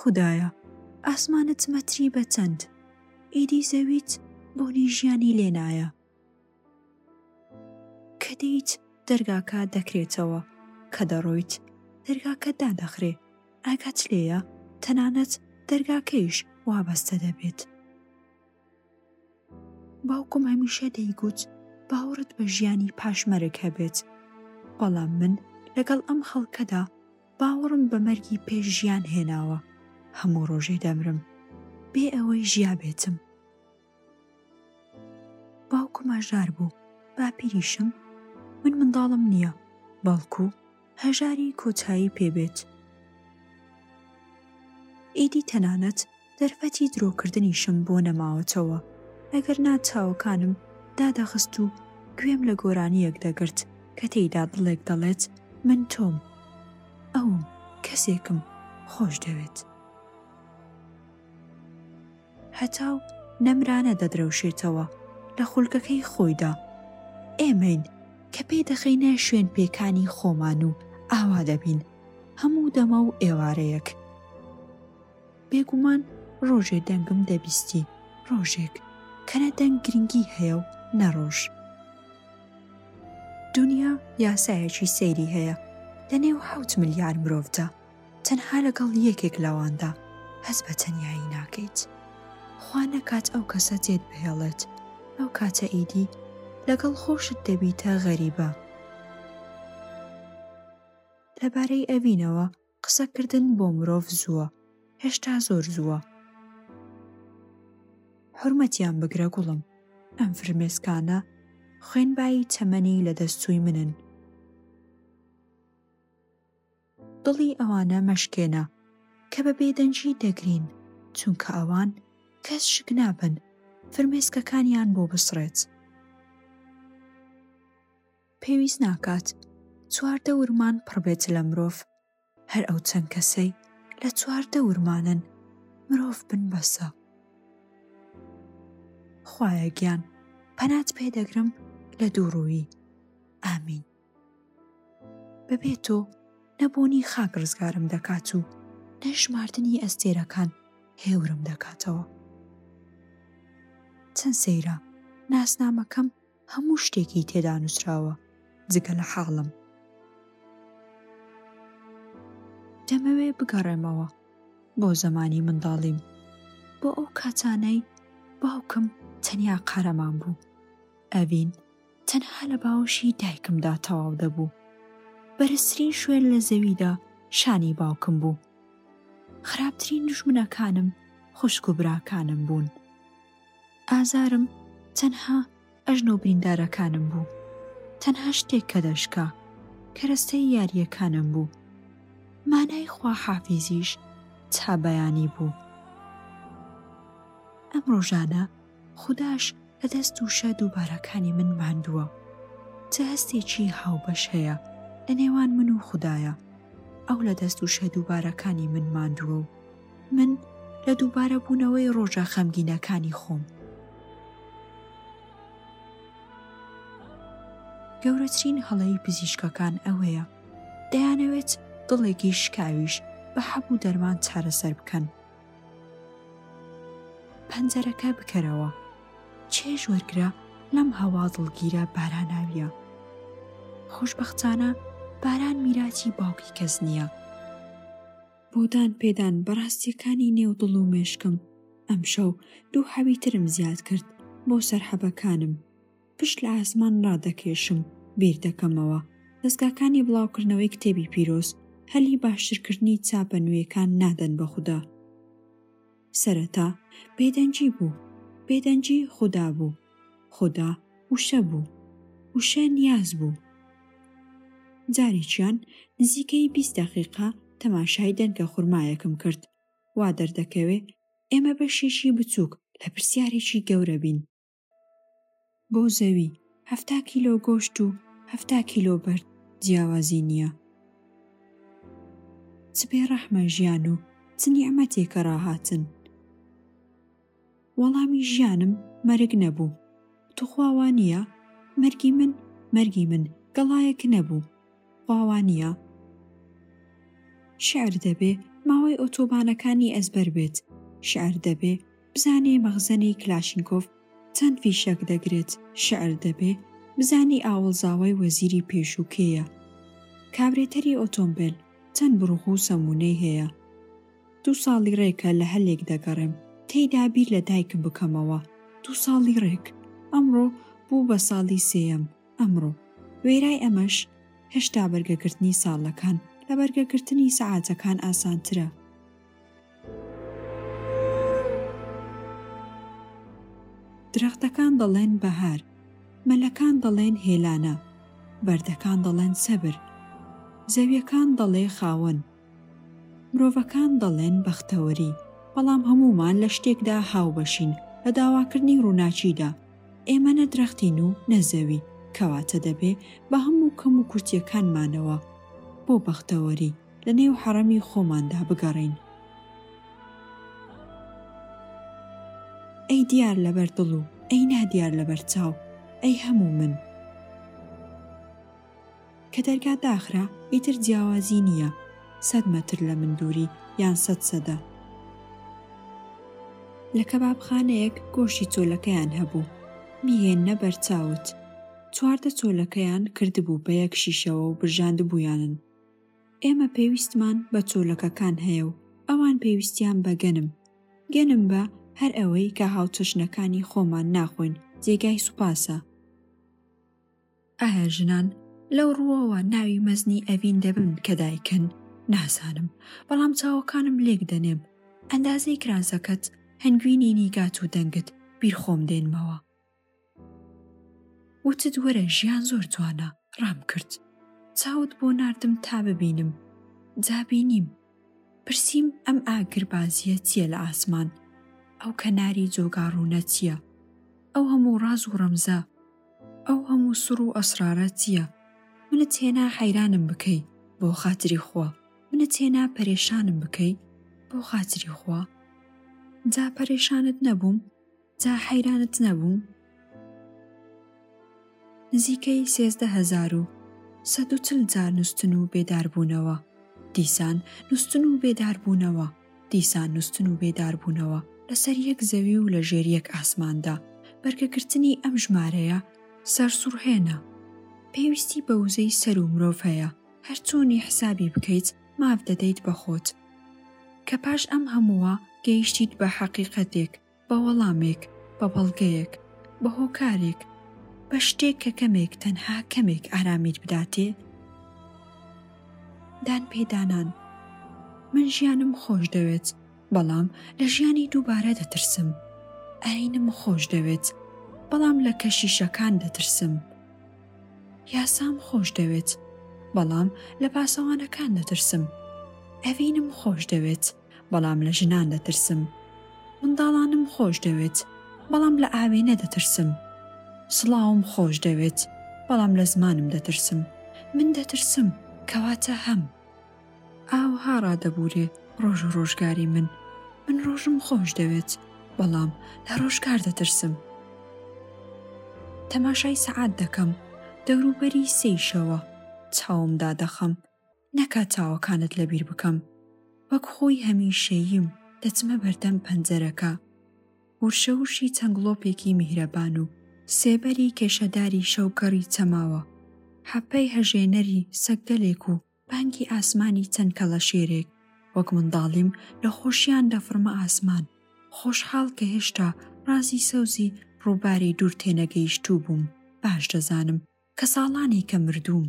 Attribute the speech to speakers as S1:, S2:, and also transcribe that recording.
S1: خودایە ئاسمانت مەتری بە چەند ئیدی زەویت بۆنی ژیانی لێ نایە کە دێیت دەرگاکە دەکرێتەوە کە دەڕۆیت دەرگاکە دادەخرێ ئاگات لێیە تەنانەت دەرگاکەیش وابەستە دەبێت. باوکم هەمیشە دەیگوت باوەڕت بە ژیانی پاش مەرگ هەبێت، بەڵام من لەگەڵ ئەم خەڵکەدا باوەڕم بە مەرگی پێش ژیان هێناوە، هەموو ڕۆژێ دەمرم بێ ئەوەی ژیابێتم. باوکم ئەژدار بوو، باپیریشم من منداڵم نییە، بەڵکو هەژاری کۆتایی پێ بێت. ئیدی تەنانەت دەرفەتی درۆکردنیشم بۆ نەماوەتەوە، ئەگەرنا چاوەکانم دادەخست و گوێم لە گۆرانییەک دەگرت کە تێیدا دڵێک دەڵێت من تۆم، ئەوم، کەسێکم، خۆش دەوێت. هەتا و نەمرانە دەدرەوشێتەوە لە خولگەکەی خۆیدا. ئێمەین کە پێی دەخەینە شوێن پێکانی خۆمان و ئاوا دەبین هەموو دەمە و ئێوارەیەک. بێگومان ڕۆژێ دەنگم دەبیستی، ڕۆژێک کە نە دەنگ گرنگی هەیە و نە ڕۆژ. دونیا یاسایەکی سەیری هەیە لە نێو حەوت ملیار مرۆڤدا. تەنها لەگەڵ یەکێک لەواندا هەست بە تەنیایی ناکەیت. خوا نەکات ئەو کەسە تێت بهێڵێت، ئەو کاتە ئیدی لەگەڵ خۆشت دەبیتە غەریبە. لەبارەی ئەڤینەوە، قسەکردن بۆ مرۆڤ زووە، هێشتا زۆر زووە. حورمەتیان بگرە گوڵم. ئەم فرمێسکانە خوێنبایی تەمەنی لەدەستچووی منن. دڵی ئەوانە مەشکێنە کە بە بێدەنگی دەگرین، چونکە ئەوان کەس شک نابەن فرمێسکەکانیان بۆ بسڕێت. پێویست ناکات چوار دەورمان پڕ بێت لە مرۆڤ، هەر ئەو چەند کەسەی لە چوار دەورمانن مرۆڤ بن بەسە. خوایە گیان پەنات پێدەگرم لە دووڕوویی. ئامین. بەبێ تۆ نەبوونی خاک ڕزگارم دەکات و نەژماردنی ئەستێرەکان هێورم دەکاتەوە چەند سەیرە ناسنامەکەم هەموو شتێکی تێدا نووسراوە جگە لە حاڵم دەمەوێ بگەڕێمەوە بۆ زەمانی منداڵیم بۆ ئەو کاتانەی باوکم تەنیا قارەمان بوو ئەڤین تەنها لە باوەشی دایکمدا تەواو دەبوو. بەرزترین شوێن لە زەویدا شانی باوکم بوو. خراپترین دوژمنەکانم خوشک و براکانم بوون. ئازارم تەنها ئەژنۆ بریندارەکانم بوو. تەنها شتێک کە دەشکا، کەرەستەی یارییەکانم بوو. مانای خواحافیزیش تا بەیانی بوو. ئەم ڕۆژانە خوداش لە دەست وشە دووبارەکانی من ماندووە. چ هەستێکی هاوبەش هەیە لە نێوان من و خودایە، ئەو لە دەست وشە دووبارەکانی من ماندووە و من لە دووبارەبوونەوەی ڕۆژە خەمگینەکانی خۆم. گەورەترین هەڵەی پزیشکەکان ئەوەیە دەیانەوێت دڵێکی شکاویش بە حەب و دەرمان چارەسەر بکەن، پەنجەرەکە بکەرەوە. چێژ وەرگرە لەم هەوا دڵگیرە باراناویە. خۆشبەختانە باران میراتی باوکی کەس نییە. بۆدان پێدان بەڕاستیەکانی نێو دڵ و مێشکم ئەمشەو دوو حەوی ترم زیاد کرد بۆ سەرحەبەکانم پشت لە ئاسمان ڕادەکێشم، بیر دەکەمەوە. دەزگاکانی بڵاوکردنەوەی کتێبی پیرۆز هەلی باشترکردنی چاپە نوێکان نادەن بە خودا. سەرەتا بێدەنگی بوو. بێدەنگی خودا بوو. خودا وشە بوو. وشە نیاز بوو. جارێکیان نزیکەی بیست دەقیقە تەماشای دەنکە خورمایەکم کرد. وا دەردەکەوێ ئێمە بەشێکی بچووک لە پرسیارێکی گەورە بین. بۆ زەوی هەفتا کیلۆ گۆشت و هەفتا کیلۆ بەرد جیاوازی نیە. چ بێ ڕەحمە ژیان و چ نیعمەتێکە ڕاهاتن. وەڵامی ژیانم مەرگ نەبوو. توخوا وا نیە؟ مەرگی من مەرگی من گەڵایەک نەبوو. خوا وا نیە؟ شیعر دەبێ ماوەی ئۆتۆبانەکانی ئەزبەر بێت. شیعر دەبێ. بزانێ مەخزەنی کلاشینکۆف چەند فیشەک دەگرێت شعر دەبێ، بزانێ ئاوەڵزاوای وەزیری پێشوو کێیە، کابرێتەری ئۆتۆمبێل چەند بڕوخ و سەموونەی هەیە. دوو ساڵی ڕێکە لە هەلێک دەگەڕێم، تێیدا بیر لە دایکم بکەمەوە. دوو ساڵی ڕێک، ئەمڕۆ بوو بە ساڵی سێیەم، ئەمڕۆ. وێرای ئەمەش، هێشتا بەرگەگرتنی ساڵەکان، لە بەرگەگرتنی سەعاتەکان ئاسانترە. درەختەکان دەڵێن بەهار، مەلەکان دەڵێن هێلانە، بەردەکان دەڵێن سەبر، زەویەکان دەڵێ خاوەن، مرۆڤەکان دەڵێن بەختەوەری. بەڵام هەموومان لە شتێکدا هاوبەشین، لە داواکردنی ڕووناکیدا. ئێمە نە درەختین و نە زەوی، کەواتە دەبێ بە هەموو کەم و کورتییەکانمانەوە بۆ بەختەوەری. لە نێو حەڕەمی خۆماندا بگەڕێین. ئەی دیار لەبەر دڵ و ئەی نادیار لەبەر چاو، ئەی هەموو من. کە دەرگا داخرا، ئیتر جیاوازی نییە، سەد مەتر لە من دووری یان سەد سەدە. لە کەبابخانەیەک گۆشتی چۆلەکەیان هەبوو، بیهێننە بەر چاوت. چواردە چۆلەکەیان کردبوو بە یەک شیشەوە و برژاندبوویانن. ئێمە پێویستمان بە چۆلەکەکان هەیە و ئەوان پێویستیان بە گەنم، گەنم بە هەر ئەوەی کە هاوچەشنەکانی خۆمان ناخۆین جێگای سوپاسە. ئایا ژنان لەو ڕووەوە ناوی مەزنی ئەڤین دەبن کە دایکن؟ نازانم، بەڵام چاوەکانم لێک دەنێم. ئەندازەی کرانسەکەت، هەنگوینی نیگات و دەنگت بیر خۆم دێنمەوە. وتت وەرە ژیان زۆر جوانە ڕامکرد چاوت بۆ ناردم تا ببینم جا بینیم پرسیم ئەم ئاگربازیە چیە لە ئاسمان ئەو کەناری جۆگا ڕوونە چیە ئەو هەموو ڕاز و ڕەمزە ئەو هەموو سڕ و ئەسرارە چیە منت هێنا حەیرانم بکەی بۆ خاتری خوا منت هێنا پەرێشانم بکەی بۆ خاتری خوا جا پەرێشانت نەبووم جا حەیرانت نەبووم؟ نزیکەی سێزدە هەزار و سەد و چل جار نووستن و بێداربوونەوە، دیسان نووستن و بێداربوونەوە، دیسان نووستن و بێداربوونەوە لەسەر یەک زەوی و لەژێر یەک ئاسماندا، بەرگەگرتنی ئەم ژمارەیە سەرسوڕهێنە. پێویستی بە وزەی سەر و مرۆڤ هەیە، هەرچۆنی حسابی بکەیت ماف دەدەیت بە خۆت کە پاش ئەم هەمووە گەیشتیت بە حەقیقەتێک، بە وەڵامێک، بە بەڵگەیەک، بە هۆکارێک، بە شتێک کە کەمێک، تەنها کەمێک ئارامیت بداتێ؟ دان پێدانان من ژیانم خۆش دەوێت، بەڵام لە ژیانی دووبارە دەترسم. ئاینم خۆش دەوێت، بەڵام لە کەشیشەکان دەترسم. یاسام خۆش دەوێت، بەڵام لە پاسەوانەکان دەترسم. ئەڤینم خۆش دەوێت. بەڵام لە ژنان دەترسم. منداڵانم خۆش دەوێت بەڵام لە ئاوێنە دەترسم. سڵاوم خۆش دەوێت بەڵام لە زمانم دەترسم. من دەترسم کەواتە هەم. ئاوها ڕادەبوورێ ڕۆژ و ڕۆژگاری من. من ڕۆژم خۆش دەوێت بەڵام لە ڕۆژگار دەترسم. تەماشای سەعات دەکەم دەوروبەری سێی شەوە چاوم دادەخەم نەکا چاوەکانت لەبیر بکەم وەک خۆی هەمیشەییم دەچمە بەردەم پەنجەرەکە ورشەورشی چەنگڵۆپێکی میهرەبان و سێبەری کێشەداری شەو گەڕی چەماوە حەپەی هەژێنەری سەگگەلێک و بانگی ئاسمانی چەند کەڵەشێرێک وەک منداڵیم لە خۆشیان دەفڕمە ئاسمان خۆشحاڵ کە هێشتا ڕازی سەوزی ڕووباری دوور تێنەگەیشتوو بووم باش دەزانم کە ساڵانێکە مردووم.